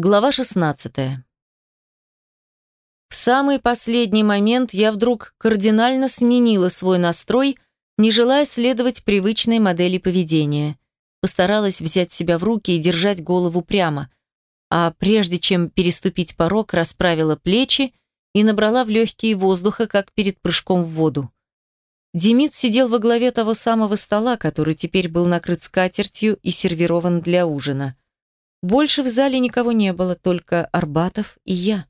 Глава 16. В самый последний момент я вдруг кардинально сменила свой настрой, не желая следовать привычной модели поведения. Постаралась взять себя в руки и держать голову прямо, а прежде чем переступить порог, расправила плечи и набрала в легкие воздуха, как перед прыжком в воду. Демид сидел во главе того самого стола, который теперь был накрыт скатертью и сервирован для ужина. Больше в зале никого не было, только Арбатов и я.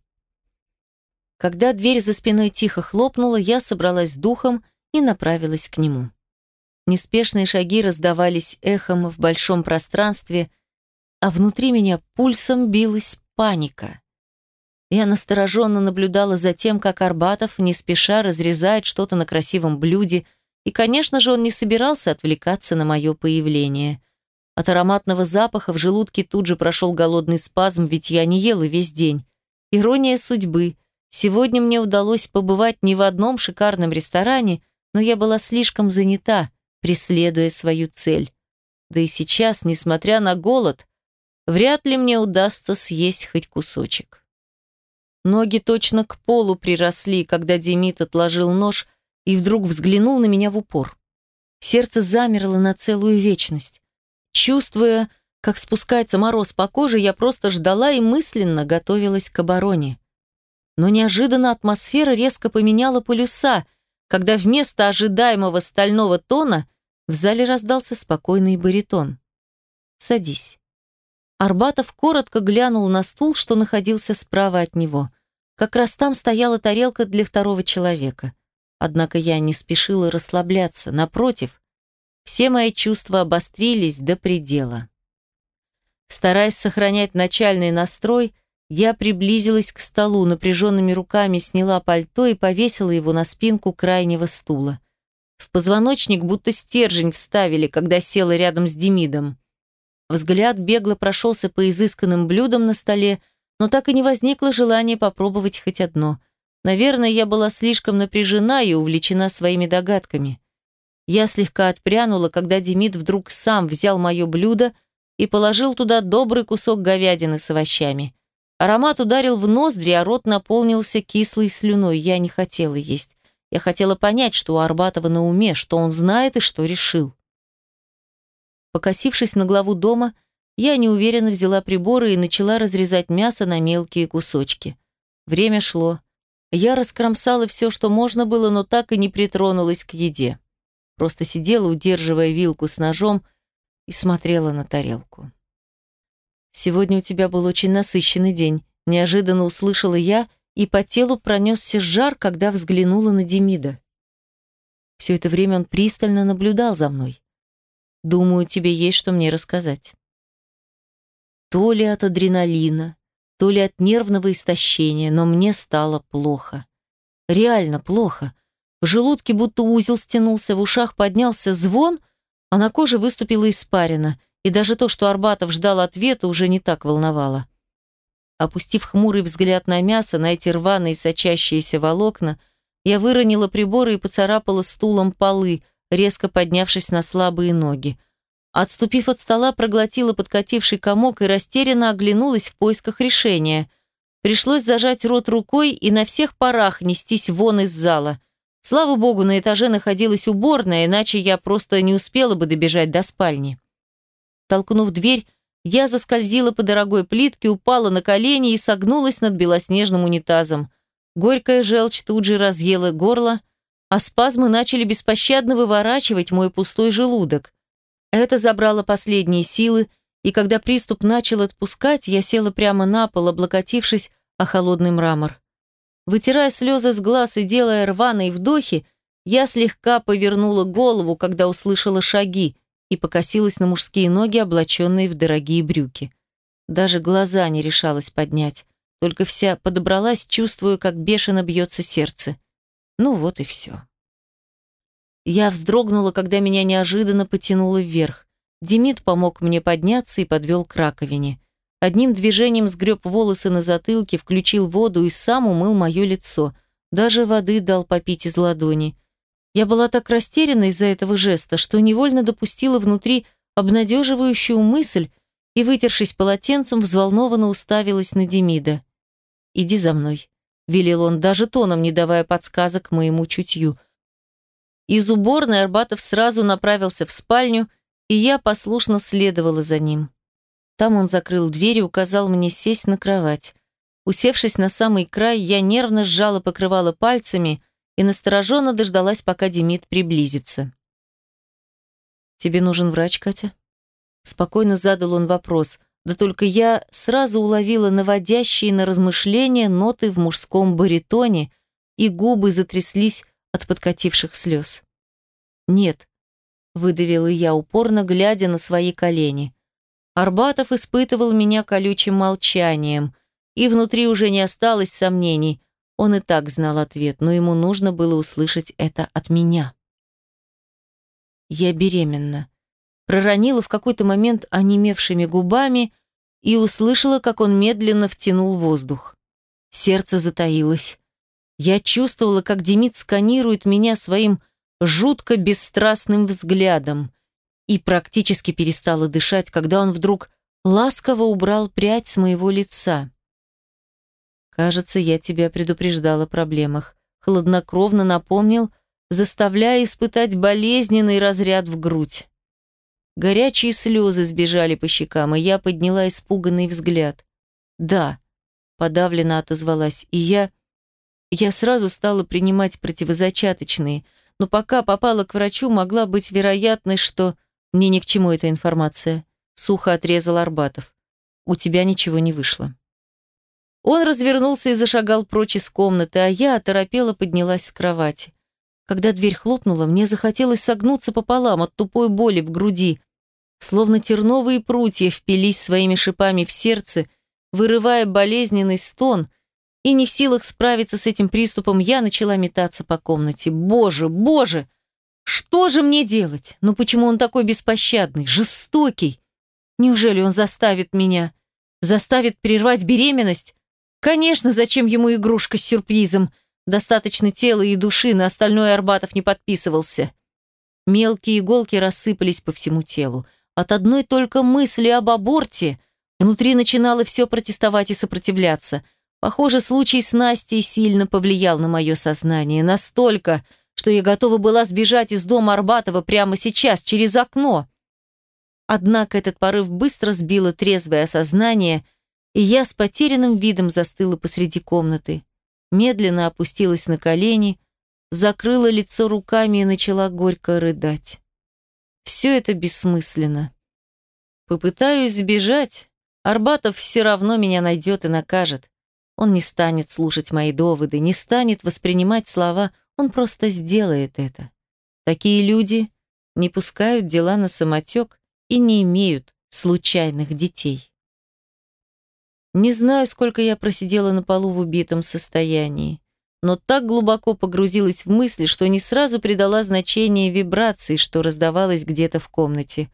Когда дверь за спиной тихо хлопнула, я собралась с духом и направилась к нему. Неспешные шаги раздавались эхом в большом пространстве, а внутри меня пульсом билась паника. Я настороженно наблюдала за тем, как Арбатов не спеша разрезает что-то на красивом блюде, и, конечно же, он не собирался отвлекаться на мое появление. От ароматного запаха в желудке тут же прошел голодный спазм, ведь я не ела весь день. Ирония судьбы. Сегодня мне удалось побывать не в одном шикарном ресторане, но я была слишком занята, преследуя свою цель. Да и сейчас, несмотря на голод, вряд ли мне удастся съесть хоть кусочек. Ноги точно к полу приросли, когда Демид отложил нож и вдруг взглянул на меня в упор. Сердце замерло на целую вечность. Чувствуя, как спускается мороз по коже, я просто ждала и мысленно готовилась к обороне. Но неожиданно атмосфера резко поменяла полюса, когда вместо ожидаемого стального тона в зале раздался спокойный баритон. «Садись». Арбатов коротко глянул на стул, что находился справа от него. Как раз там стояла тарелка для второго человека. Однако я не спешила расслабляться, напротив, все мои чувства обострились до предела. Стараясь сохранять начальный настрой, я приблизилась к столу, напряженными руками сняла пальто и повесила его на спинку крайнего стула. В позвоночник будто стержень вставили, когда села рядом с Демидом. Взгляд бегло прошелся по изысканным блюдам на столе, но так и не возникло желания попробовать хоть одно. Наверное, я была слишком напряжена и увлечена своими догадками. Я слегка отпрянула, когда Демид вдруг сам взял мое блюдо и положил туда добрый кусок говядины с овощами. Аромат ударил в ноздри, а рот наполнился кислой слюной. Я не хотела есть. Я хотела понять, что у Арбатова на уме, что он знает и что решил. Покосившись на главу дома, я неуверенно взяла приборы и начала разрезать мясо на мелкие кусочки. Время шло. Я раскромсала все, что можно было, но так и не притронулась к еде. Просто сидела, удерживая вилку с ножом, и смотрела на тарелку. «Сегодня у тебя был очень насыщенный день», – неожиданно услышала я, и по телу пронесся жар, когда взглянула на Демида. Все это время он пристально наблюдал за мной. «Думаю, тебе есть что мне рассказать». То ли от адреналина, то ли от нервного истощения, но мне стало плохо. Реально плохо. В желудке будто узел стянулся, в ушах поднялся звон, а на коже выступила испарина, и даже то, что Арбатов ждал ответа, уже не так волновало. Опустив хмурый взгляд на мясо, на эти рваные сочащиеся волокна, я выронила приборы и поцарапала стулом полы, резко поднявшись на слабые ноги. Отступив от стола, проглотила подкативший комок и растерянно оглянулась в поисках решения. Пришлось зажать рот рукой и на всех парах нестись вон из зала. Слава богу, на этаже находилась уборная, иначе я просто не успела бы добежать до спальни. Толкнув дверь, я заскользила по дорогой плитке, упала на колени и согнулась над белоснежным унитазом. Горькая желчь тут же разъела горло, а спазмы начали беспощадно выворачивать мой пустой желудок. Это забрало последние силы, и когда приступ начал отпускать, я села прямо на пол, облокотившись о холодный мрамор. Вытирая слезы с глаз и делая рваные вдохи, я слегка повернула голову, когда услышала шаги, и покосилась на мужские ноги, облаченные в дорогие брюки. Даже глаза не решалась поднять, только вся подобралась, чувствуя, как бешено бьется сердце. Ну вот и все. Я вздрогнула, когда меня неожиданно потянуло вверх. Демид помог мне подняться и подвел к раковине. Одним движением сгреб волосы на затылке, включил воду и сам умыл мое лицо. Даже воды дал попить из ладони. Я была так растеряна из-за этого жеста, что невольно допустила внутри обнадеживающую мысль и, вытершись полотенцем, взволнованно уставилась на Демида. «Иди за мной», — велел он, даже тоном не давая подсказок моему чутью. Из уборной Арбатов сразу направился в спальню, и я послушно следовала за ним. Там он закрыл дверь и указал мне сесть на кровать. Усевшись на самый край, я нервно сжала покрывало пальцами и настороженно дождалась, пока Демид приблизится. «Тебе нужен врач, Катя?» Спокойно задал он вопрос, да только я сразу уловила наводящие на размышления ноты в мужском баритоне, и губы затряслись от подкативших слез. «Нет», — выдавила я упорно, глядя на свои колени. Арбатов испытывал меня колючим молчанием, и внутри уже не осталось сомнений. Он и так знал ответ, но ему нужно было услышать это от меня. «Я беременна», проронила в какой-то момент онемевшими губами и услышала, как он медленно втянул воздух. Сердце затаилось. Я чувствовала, как Демид сканирует меня своим жутко бесстрастным взглядом и практически перестала дышать, когда он вдруг ласково убрал прядь с моего лица. «Кажется, я тебя предупреждала о проблемах», хладнокровно напомнил, заставляя испытать болезненный разряд в грудь. Горячие слезы сбежали по щекам, и я подняла испуганный взгляд. «Да», — подавленно отозвалась, и я... Я сразу стала принимать противозачаточные, но пока попала к врачу, могла быть вероятность, что... Мне ни к чему эта информация. Сухо отрезал Арбатов. У тебя ничего не вышло. Он развернулся и зашагал прочь из комнаты, а я оторопела поднялась с кровати. Когда дверь хлопнула, мне захотелось согнуться пополам от тупой боли в груди, Словно терновые прутья впились своими шипами в сердце, вырывая болезненный стон, и не в силах справиться с этим приступом, я начала метаться по комнате. Боже, боже! Что же мне делать? Ну почему он такой беспощадный, жестокий? Неужели он заставит меня? Заставит прервать беременность? Конечно, зачем ему игрушка с сюрпризом? Достаточно тела и души, на остальное Арбатов не подписывался. Мелкие иголки рассыпались по всему телу. От одной только мысли об аборте внутри начинало все протестовать и сопротивляться. Похоже, случай с Настей сильно повлиял на мое сознание. Настолько, что я готова была сбежать из дома Арбатова прямо сейчас, через окно. Однако этот порыв быстро сбило трезвое осознание, и я с потерянным видом застыла посреди комнаты. Медленно опустилась на колени, закрыла лицо руками и начала горько рыдать. Все это бессмысленно. Попытаюсь сбежать, Арбатов все равно меня найдет и накажет. Он не станет слушать мои доводы, не станет воспринимать слова, он просто сделает это. Такие люди не пускают дела на самотек и не имеют случайных детей. Не знаю, сколько я просидела на полу в убитом состоянии но так глубоко погрузилась в мысли, что не сразу придала значение вибрации, что раздавалось где-то в комнате.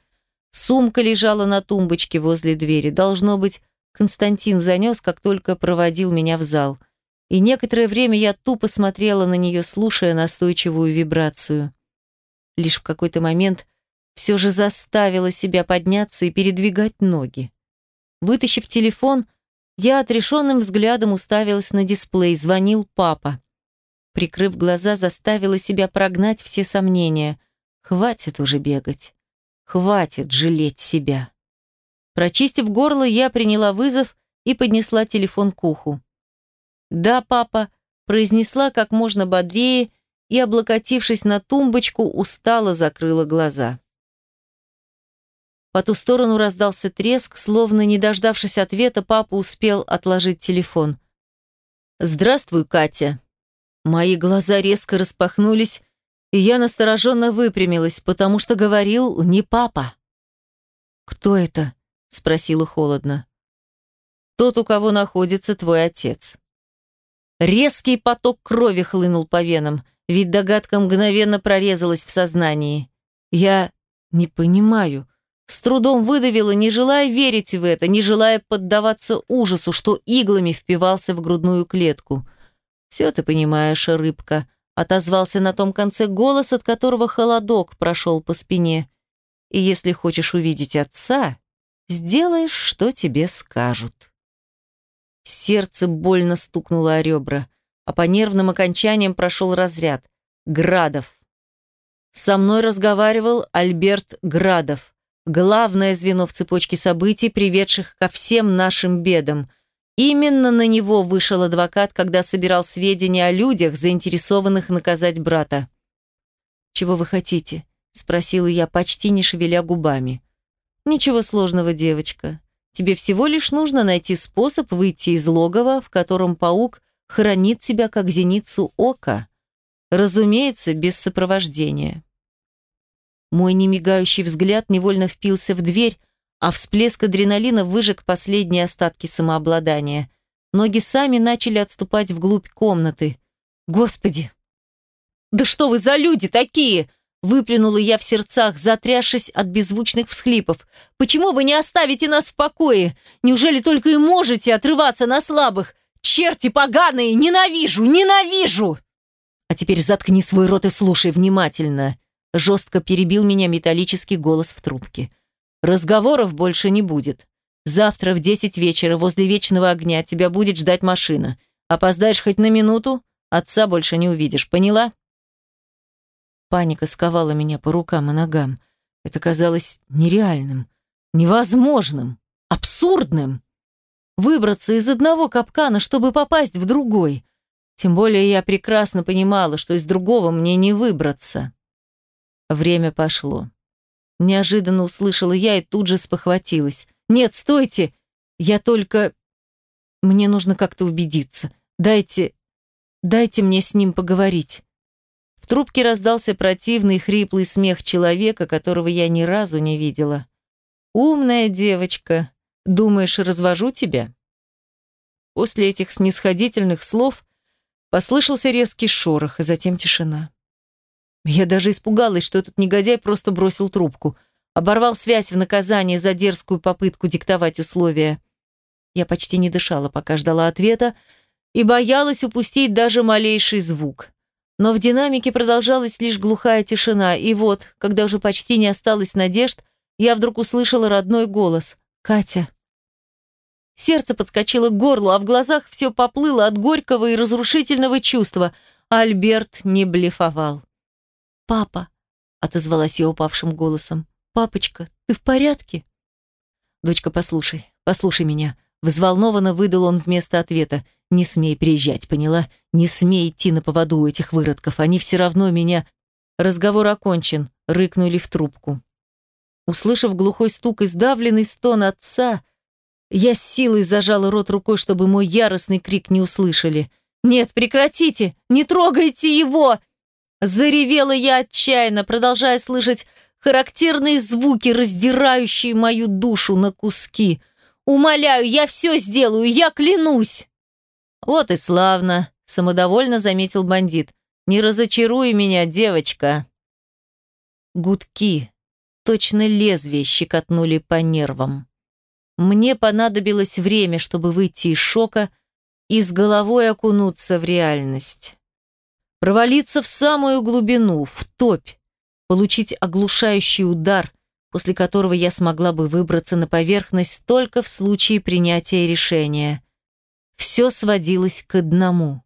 Сумка лежала на тумбочке возле двери. Должно быть, Константин занес, как только проводил меня в зал. И некоторое время я тупо смотрела на нее, слушая настойчивую вибрацию. Лишь в какой-то момент все же заставила себя подняться и передвигать ноги. Вытащив телефон, я отрешенным взглядом уставилась на дисплей. Звонил папа. Прикрыв глаза, заставила себя прогнать все сомнения. Хватит уже бегать. Хватит жалеть себя. Прочистив горло, я приняла вызов и поднесла телефон к уху. «Да, папа», – произнесла как можно бодрее и, облокотившись на тумбочку, устало закрыла глаза. По ту сторону раздался треск, словно не дождавшись ответа, папа успел отложить телефон. «Здравствуй, Катя». Мои глаза резко распахнулись, и я настороженно выпрямилась, потому что говорил не папа. «Кто это?» – спросила холодно. «Тот, у кого находится твой отец». Резкий поток крови хлынул по венам, ведь догадка мгновенно прорезалась в сознании. «Я не понимаю», с трудом выдавила, не желая верить в это, не желая поддаваться ужасу, что иглами впивался в грудную клетку. «Все ты понимаешь, рыбка», — отозвался на том конце голос, от которого холодок прошел по спине. «И если хочешь увидеть отца, сделаешь, что тебе скажут. Сердце больно стукнуло о ребра, а по нервным окончаниям прошел разряд. Градов. Со мной разговаривал Альберт Градов, главное звено в цепочке событий, приведших ко всем нашим бедам. Именно на него вышел адвокат, когда собирал сведения о людях, заинтересованных наказать брата. «Чего вы хотите?» – спросила я, почти не шевеля губами. «Ничего сложного, девочка. Тебе всего лишь нужно найти способ выйти из логова, в котором паук хранит тебя как зеницу ока. Разумеется, без сопровождения». Мой немигающий взгляд невольно впился в дверь, а всплеск адреналина выжег последние остатки самообладания. Ноги сами начали отступать вглубь комнаты. «Господи, «Да что вы за люди такие?» Выплюнула я в сердцах, затрясшись от беззвучных всхлипов. «Почему вы не оставите нас в покое? Неужели только и можете отрываться на слабых? Черти поганые! Ненавижу! Ненавижу!» «А теперь заткни свой рот и слушай внимательно!» Жестко перебил меня металлический голос в трубке. «Разговоров больше не будет. Завтра в десять вечера возле Вечного огня тебя будет ждать машина. Опоздаешь хоть на минуту, отца больше не увидишь. Поняла?» Паника сковала меня по рукам и ногам. Это казалось нереальным, невозможным, абсурдным. Выбраться из одного капкана, чтобы попасть в другой. Тем более я прекрасно понимала, что из другого мне не выбраться. Время пошло. Неожиданно услышала я и тут же спохватилась. «Нет, стойте! Я только... Мне нужно как-то убедиться. Дайте... Дайте мне с ним поговорить». В трубке раздался противный хриплый смех человека, которого я ни разу не видела. «Умная девочка. Думаешь, развожу тебя?» После этих снисходительных слов послышался резкий шорох, и затем тишина. Я даже испугалась, что этот негодяй просто бросил трубку, оборвал связь в наказание за дерзкую попытку диктовать условия. Я почти не дышала, пока ждала ответа, и боялась упустить даже малейший звук. Но в динамике продолжалась лишь глухая тишина, и вот, когда уже почти не осталось надежд, я вдруг услышала родной голос. «Катя». Сердце подскочило к горлу, а в глазах все поплыло от горького и разрушительного чувства. Альберт не блефовал. «Папа», — отозвалась я упавшим голосом, — «папочка, ты в порядке?» «Дочка, послушай, послушай меня», — взволнованно выдал он вместо ответа. Не смей приезжать, поняла? Не смей идти на поводу у этих выродков. Они все равно меня... Разговор окончен. Рыкнули в трубку. Услышав глухой стук и сдавленный стон отца, я с силой зажала рот рукой, чтобы мой яростный крик не услышали. «Нет, прекратите! Не трогайте его!» Заревела я отчаянно, продолжая слышать характерные звуки, раздирающие мою душу на куски. «Умоляю, я все сделаю, я клянусь!» «Вот и славно», – самодовольно заметил бандит. «Не разочаруй меня, девочка». Гудки, точно лезвие, щекотнули по нервам. Мне понадобилось время, чтобы выйти из шока и с головой окунуться в реальность. Провалиться в самую глубину, в топь, получить оглушающий удар, после которого я смогла бы выбраться на поверхность только в случае принятия решения. Все сводилось к одному.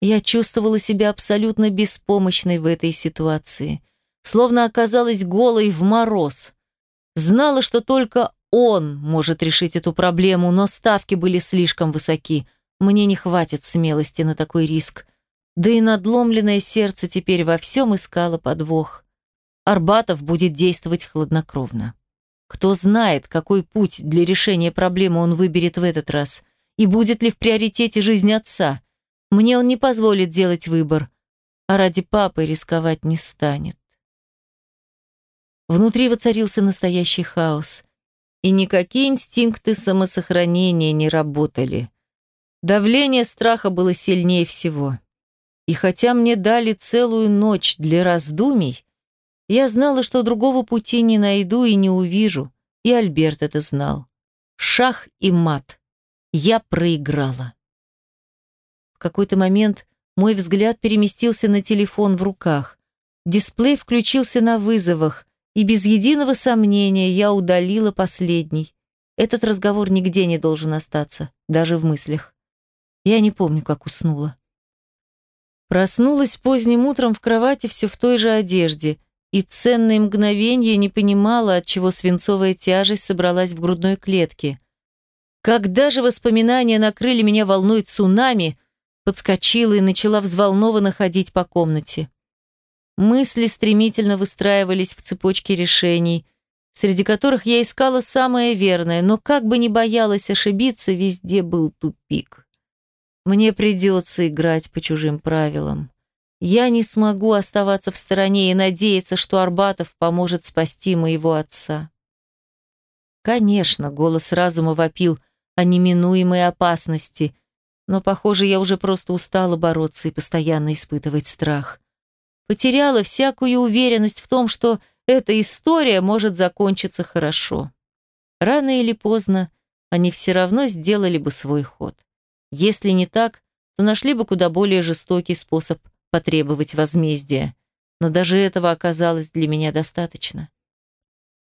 Я чувствовала себя абсолютно беспомощной в этой ситуации, словно оказалась голой в мороз. Знала, что только он может решить эту проблему, но ставки были слишком высоки. Мне не хватит смелости на такой риск. Да и надломленное сердце теперь во всем искало подвох. Арбатов будет действовать хладнокровно. Кто знает, какой путь для решения проблемы он выберет в этот раз и будет ли в приоритете жизнь отца. Мне он не позволит делать выбор, а ради папы рисковать не станет. Внутри воцарился настоящий хаос, и никакие инстинкты самосохранения не работали. Давление страха было сильнее всего. И хотя мне дали целую ночь для раздумий, я знала, что другого пути не найду и не увижу, и Альберт это знал. Шах и мат. Я проиграла. В какой-то момент мой взгляд переместился на телефон в руках. Дисплей включился на вызовах, и без единого сомнения я удалила последний. Этот разговор нигде не должен остаться, даже в мыслях. Я не помню, как уснула. Проснулась поздним утром в кровати все в той же одежде, и ценные мгновения не понимала, от чего свинцовая тяжесть собралась в грудной клетке. Когда же воспоминания накрыли меня волной цунами, подскочила и начала взволнованно ходить по комнате. Мысли стремительно выстраивались в цепочке решений, среди которых я искала самое верное, но как бы ни боялась ошибиться, везде был тупик. Мне придется играть по чужим правилам. Я не смогу оставаться в стороне и надеяться, что Арбатов поможет спасти моего отца. Конечно, голос разума вопил о неминуемой опасности, но, похоже, я уже просто устала бороться и постоянно испытывать страх потеряла всякую уверенность в том, что эта история может закончиться хорошо. Рано или поздно они все равно сделали бы свой ход. Если не так, то нашли бы куда более жестокий способ потребовать возмездия. Но даже этого оказалось для меня достаточно.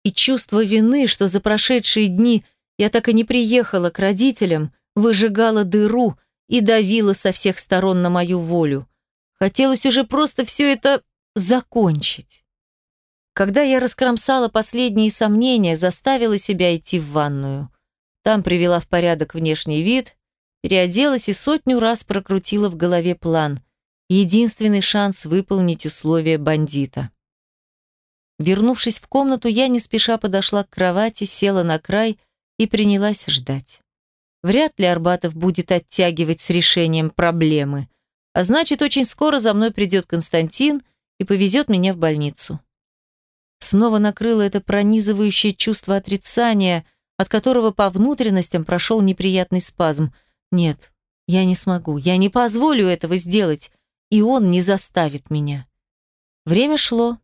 И чувство вины, что за прошедшие дни я так и не приехала к родителям, выжигало дыру и давило со всех сторон на мою волю. Хотелось уже просто все это закончить. Когда я раскромсала последние сомнения, заставила себя идти в ванную. Там привела в порядок внешний вид, переоделась и сотню раз прокрутила в голове план. Единственный шанс выполнить условия бандита. Вернувшись в комнату, я не спеша подошла к кровати, села на край и принялась ждать. Вряд ли Арбатов будет оттягивать с решением проблемы. А значит, очень скоро за мной придет Константин и повезет меня в больницу. Снова накрыло это пронизывающее чувство отрицания, от которого по внутренностям прошел неприятный спазм. Нет, я не смогу, я не позволю этого сделать, и он не заставит меня. Время шло,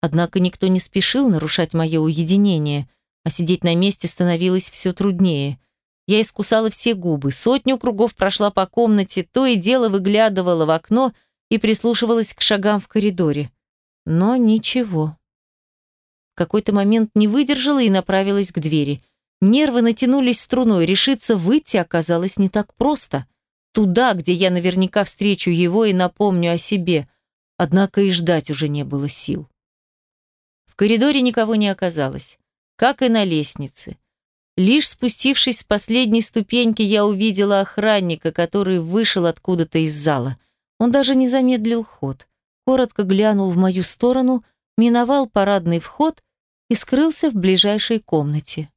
однако никто не спешил нарушать мое уединение, а сидеть на месте становилось все труднее. Я искусала все губы, сотню кругов прошла по комнате, то и дело выглядывала в окно и прислушивалась к шагам в коридоре. Но ничего. В какой-то момент не выдержала и направилась к двери. Нервы натянулись струной, решиться выйти оказалось не так просто. Туда, где я наверняка встречу его и напомню о себе. Однако и ждать уже не было сил. В коридоре никого не оказалось, как и на лестнице. Лишь спустившись с последней ступеньки, я увидела охранника, который вышел откуда-то из зала. Он даже не замедлил ход. Коротко глянул в мою сторону, миновал парадный вход и скрылся в ближайшей комнате.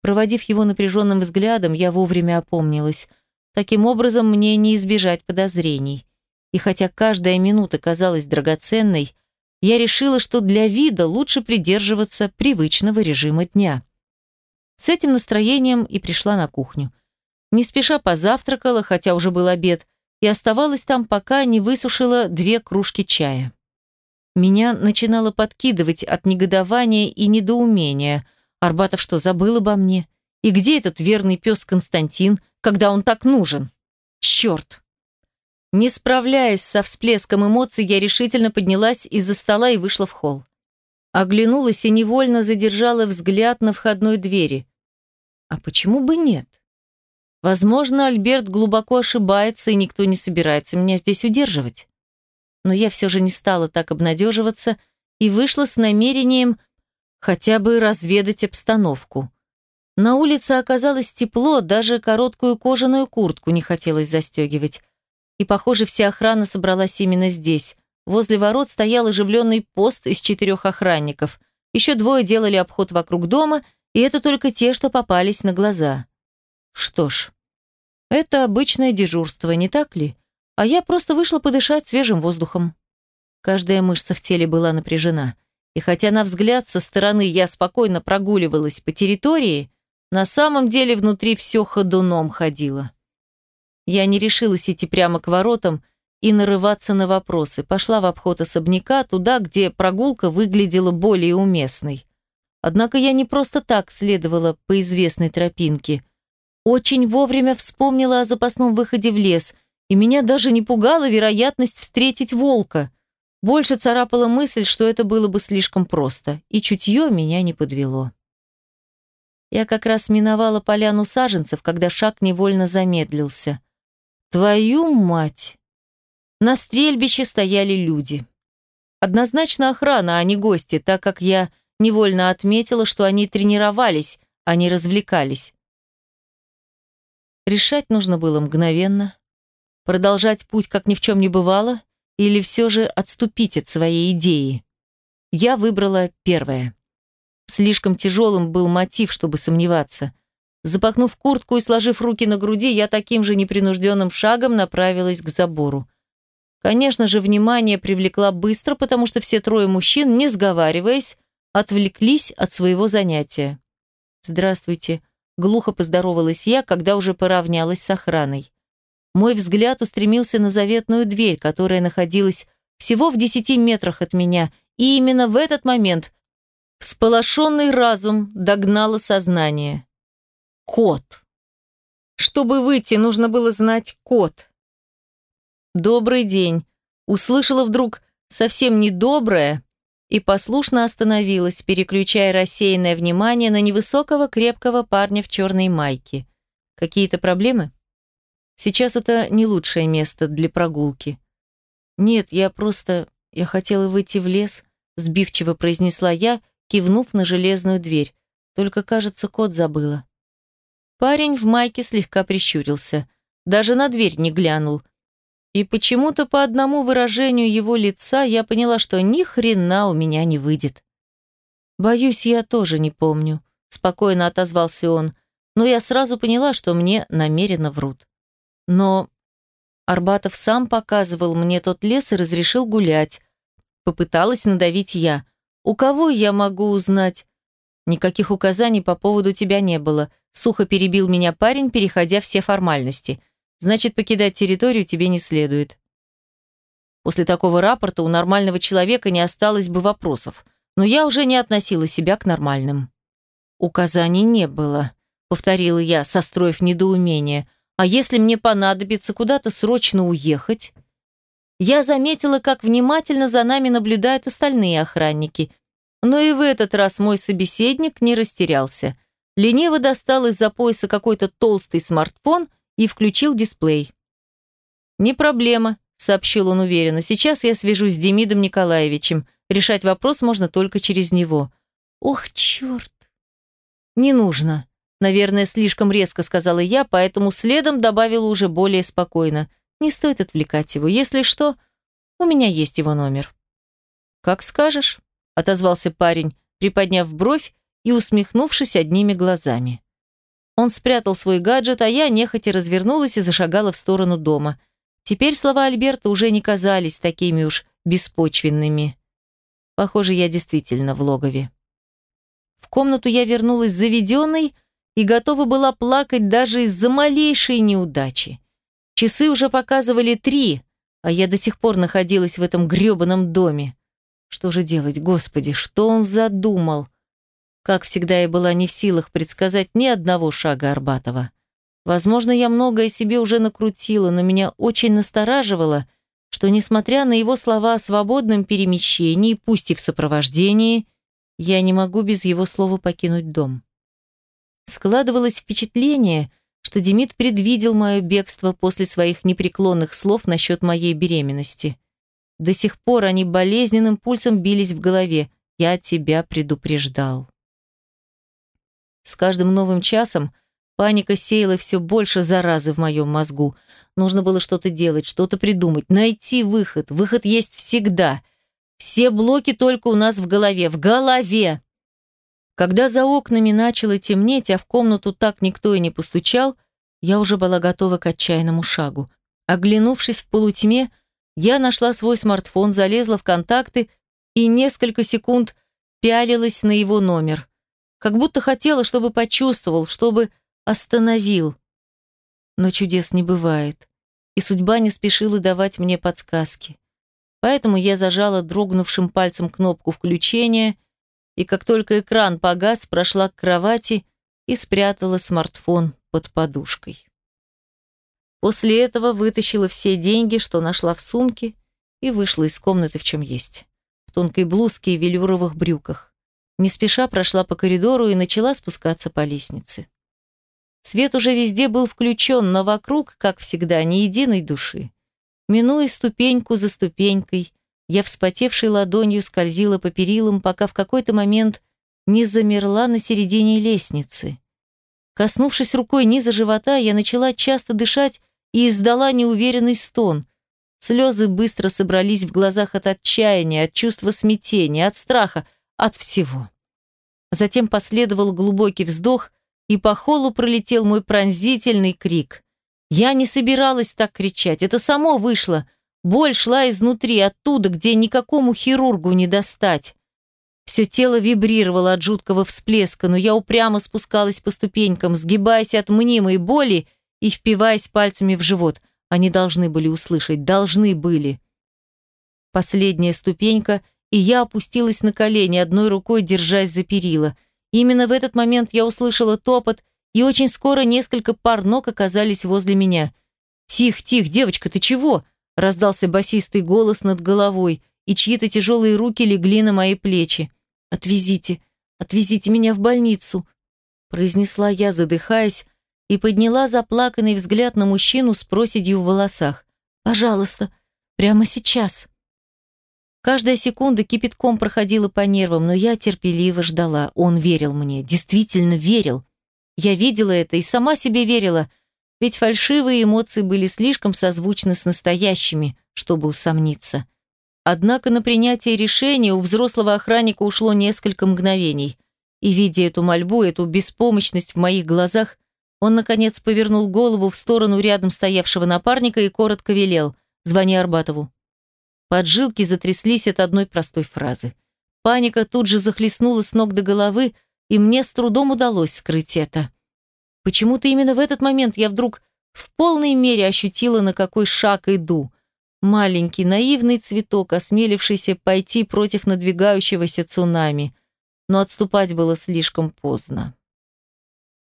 Проводив его напряженным взглядом, я вовремя опомнилась. Таким образом, мне не избежать подозрений. И хотя каждая минута казалась драгоценной, я решила, что для вида лучше придерживаться привычного режима дня. С этим настроением и пришла на кухню. Не спеша позавтракала, хотя уже был обед, и оставалась там, пока не высушила две кружки чая. Меня начинало подкидывать от негодования и недоумения. Арбатов что, забыл обо мне? И где этот верный пес Константин, когда он так нужен? Черт! Не справляясь со всплеском эмоций, я решительно поднялась из-за стола и вышла в холл. Оглянулась и невольно задержала взгляд на входной двери. А почему бы нет? Возможно, Альберт глубоко ошибается, и никто не собирается меня здесь удерживать. Но я все же не стала так обнадеживаться и вышла с намерением хотя бы разведать обстановку. На улице оказалось тепло, даже короткую кожаную куртку не хотелось застегивать. И, похоже, вся охрана собралась именно здесь. Возле ворот стоял оживленный пост из четырех охранников. Еще двое делали обход вокруг дома – и это только те, что попались на глаза. Что ж, это обычное дежурство, не так ли? А я просто вышла подышать свежим воздухом. Каждая мышца в теле была напряжена. И хотя на взгляд со стороны я спокойно прогуливалась по территории, на самом деле внутри все ходуном ходило. Я не решилась идти прямо к воротам и нарываться на вопросы. Пошла в обход особняка, туда, где прогулка выглядела более уместной. Однако я не просто так следовала по известной тропинке. Очень вовремя вспомнила о запасном выходе в лес, и меня даже не пугала вероятность встретить волка. Больше царапала мысль, что это было бы слишком просто, и чутье меня не подвело. Я как раз миновала поляну саженцев, когда шаг невольно замедлился. Твою мать! На стрельбище стояли люди. Однозначно охрана, а не гости, так как я невольно отметила, что они тренировались, а не развлекались. Решать нужно было мгновенно. Продолжать путь, как ни в чем не бывало, или все же отступить от своей идеи. Я выбрала первое. Слишком тяжелым был мотив, чтобы сомневаться. Запахнув куртку и сложив руки на груди, я таким же непринужденным шагом направилась к забору. Конечно же, внимание привлекла быстро, потому что все трое мужчин, не сговариваясь, отвлеклись от своего занятия. «Здравствуйте», – глухо поздоровалась я, когда уже поравнялась с охраной. Мой взгляд устремился на заветную дверь, которая находилась всего в десяти метрах от меня, и именно в этот момент всполошенный разум догнало сознание. Код. Чтобы выйти, нужно было знать код. «Добрый день», услышала вдруг совсем недоброе и послушно остановилась, переключая рассеянное внимание на невысокого крепкого парня в черной майке. «Какие-то проблемы?» Сейчас это не лучшее место для прогулки. Нет, я просто... Я хотела выйти в лес, сбивчиво произнесла я, кивнув на железную дверь. Только, кажется, кот забыла. Парень в майке слегка прищурился. Даже на дверь не глянул. И почему-то по одному выражению его лица я поняла, что ни хрена у меня не выйдет. «Боюсь, я тоже не помню», — спокойно отозвался он. Но я сразу поняла, что мне намеренно врут. Но Арбатов сам показывал мне тот лес и разрешил гулять. Попыталась надавить я. «У кого я могу узнать?» «Никаких указаний по поводу тебя не было», сухо перебил меня парень, переходя все формальности. «Значит, покидать территорию тебе не следует». После такого рапорта у нормального человека не осталось бы вопросов, но я уже не относила себя к нормальным. «Указаний не было», — повторила я, состроив недоумение. А если мне понадобится куда-то срочно уехать? Я заметила, как внимательно за нами наблюдают остальные охранники. Но и в этот раз мой собеседник не растерялся. Лениво достал из-за пояса какой-то толстый смартфон и включил дисплей. «Не проблема», — сообщил он уверенно. «Сейчас я свяжусь с Демидом Николаевичем. Решать вопрос можно только через него». «Ох, черт!» «Не нужно», Наверное, слишком резко сказала я, поэтому следом добавила уже более спокойно. Не стоит отвлекать его. Если что, у меня есть его номер. «Как скажешь», — отозвался парень, приподняв бровь и усмехнувшись одними глазами. Он спрятал свой гаджет, а я нехотя развернулась и зашагала в сторону дома. Теперь слова Альберта уже не казались такими уж беспочвенными. Похоже, я действительно в логове. В комнату я вернулась заведенной, и готова была плакать даже из-за малейшей неудачи. Часы уже показывали три, а я до сих пор находилась в этом грёбаном доме. Что же делать, Господи, что он задумал? Как всегда, я была не в силах предсказать ни одного шага Арбатова. Возможно, я многое себе уже накрутила, но меня очень настораживало, что, несмотря на его слова о свободном перемещении, пусть и в сопровождении, я не могу без его слова покинуть дом. Складывалось впечатление, что Демид предвидел мое бегство после своих непреклонных слов насчет моей беременности. До сих пор они болезненным пульсом бились в голове. «Я тебя предупреждал». С каждым новым часом паника сеяла все больше заразы в моем мозгу. Нужно было что-то делать, что-то придумать, найти выход. Выход есть всегда. Все блоки только у нас в голове. В голове! Когда за окнами начало темнеть, а в комнату так никто и не постучал, я уже была готова к отчаянному шагу. Оглянувшись в полутьме, я нашла свой смартфон, залезла в контакты и несколько секунд пялилась на его номер. Как будто хотела, чтобы почувствовал, чтобы остановил. Но чудес не бывает, и судьба не спешила давать мне подсказки. Поэтому я зажала дрогнувшим пальцем кнопку включения и как только экран погас, прошла к кровати и спрятала смартфон под подушкой. После этого вытащила все деньги, что нашла в сумке, и вышла из комнаты в чем есть. В тонкой блузке и велюровых брюках. Не спеша прошла по коридору и начала спускаться по лестнице. Свет уже везде был включен, но вокруг, как всегда, ни единой души. Минуя ступеньку за ступенькой, я вспотевшей ладонью скользила по перилам, пока в какой-то момент не замерла на середине лестницы. Коснувшись рукой низа живота, я начала часто дышать и издала неуверенный стон. Слезы быстро собрались в глазах от отчаяния, от чувства смятения, от страха, от всего. Затем последовал глубокий вздох, и по холу пролетел мой пронзительный крик. Я не собиралась так кричать, это само вышло. Боль шла изнутри, оттуда, где никакому хирургу не достать. Все тело вибрировало от жуткого всплеска, но я упрямо спускалась по ступенькам, сгибаясь от мнимой боли и впиваясь пальцами в живот. Они должны были услышать, должны были. Последняя ступенька, и я опустилась на колени, одной рукой держась за перила. Именно в этот момент я услышала топот, и очень скоро несколько пар ног оказались возле меня. «Тих, тих, девочка, ты чего?» – раздался басистый голос над головой – и чьи-то тяжелые руки легли на мои плечи. «Отвезите, отвезите меня в больницу», произнесла я, задыхаясь, и подняла заплаканный взгляд на мужчину с проседью в волосах. «Пожалуйста, прямо сейчас». Каждая секунда кипятком проходила по нервам, но я терпеливо ждала. Он верил мне, действительно верил. Я видела это и сама себе верила, ведь фальшивые эмоции были слишком созвучны с настоящими, чтобы усомниться. Однако на принятие решения у взрослого охранника ушло несколько мгновений. И, видя эту мольбу, эту беспомощность в моих глазах, он, наконец, повернул голову в сторону рядом стоявшего напарника и коротко велел «Звони Арбатову». Поджилки затряслись от одной простой фразы. Паника тут же захлестнула с ног до головы, и мне с трудом удалось скрыть это. Почему-то именно в этот момент я вдруг в полной мере ощутила, на какой шаг иду – Маленький, наивный цветок, осмелившийся пойти против надвигающегося цунами. Но отступать было слишком поздно.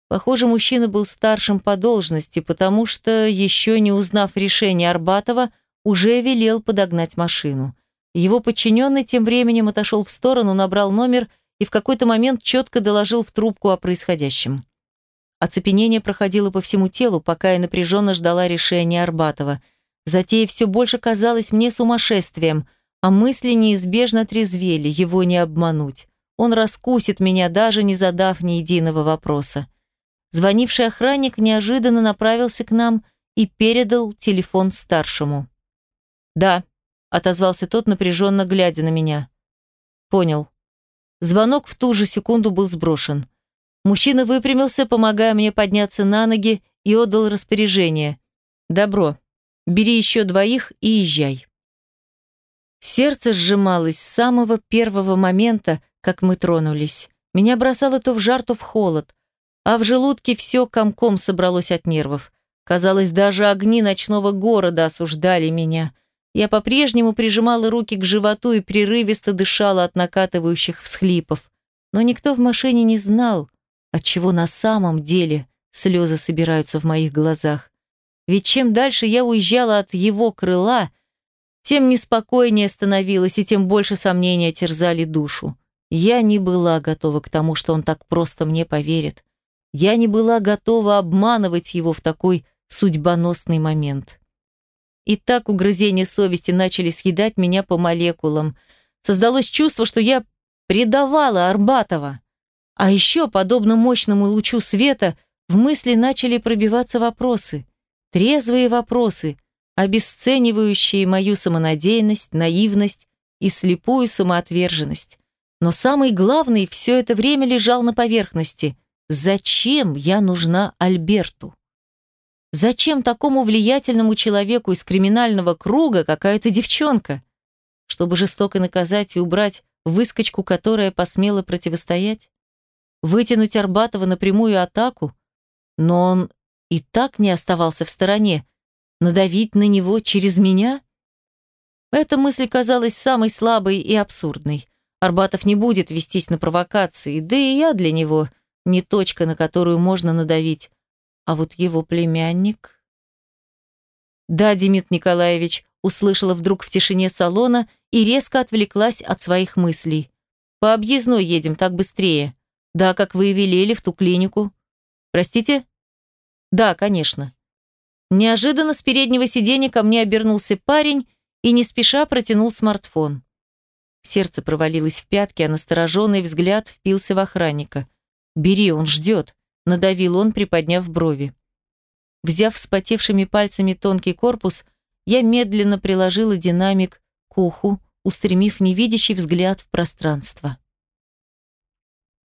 Похоже, мужчина был старшим по должности, потому что, еще не узнав решение Арбатова, уже велел подогнать машину. Его подчиненный тем временем отошел в сторону, набрал номер и в какой-то момент четко доложил в трубку о происходящем. Оцепенение проходило по всему телу, пока я напряженно ждала решения Арбатова – Затея все больше казалась мне сумасшествием, а мысли неизбежно трезвели, его не обмануть. Он раскусит меня, даже не задав ни единого вопроса. Звонивший охранник неожиданно направился к нам и передал телефон старшему. «Да», — отозвался тот, напряженно глядя на меня. «Понял». Звонок в ту же секунду был сброшен. Мужчина выпрямился, помогая мне подняться на ноги, и отдал распоряжение. «Добро. Бери еще двоих и езжай. Сердце сжималось с самого первого момента, как мы тронулись. Меня бросало то в жар, то в холод, а в желудке все комком собралось от нервов. Казалось, даже огни ночного города осуждали меня. Я по-прежнему прижимала руки к животу и прерывисто дышала от накатывающих всхлипов. Но никто в машине не знал, от чего на самом деле слезы собираются в моих глазах. Ведь чем дальше я уезжала от его крыла, тем неспокойнее становилось и тем больше сомнения терзали душу. Я не была готова к тому, что он так просто мне поверит. Я не была готова обманывать его в такой судьбоносный момент. И так угрызения совести начали съедать меня по молекулам. Создалось чувство, что я предавала Арбатова. А еще, подобно мощному лучу света, в мысли начали пробиваться вопросы. Трезвые вопросы, обесценивающие мою самонадеянность, наивность и слепую самоотверженность. Но самый главный все это время лежал на поверхности. Зачем я нужна Альберту? Зачем такому влиятельному человеку из криминального круга какая-то девчонка? Чтобы жестоко наказать и убрать выскочку, которая посмела противостоять? Вытянуть Арбатова на прямую атаку? Но он и так не оставался в стороне. Надавить на него через меня? Эта мысль казалась самой слабой и абсурдной. Арбатов не будет вестись на провокации, да и я для него не точка, на которую можно надавить. А вот его племянник... Да, Демид Николаевич, услышала вдруг в тишине салона и резко отвлеклась от своих мыслей. «По объездной едем, так быстрее. Да, как вы и велели, в ту клинику. Простите?» «Да, конечно». Неожиданно с переднего сиденья ко мне обернулся парень и не спеша протянул смартфон. Сердце провалилось в пятки, а настороженный взгляд впился в охранника. «Бери, он ждет», — надавил он, приподняв брови. Взяв вспотевшими пальцами тонкий корпус, я медленно приложила динамик к уху, устремив невидящий взгляд в пространство.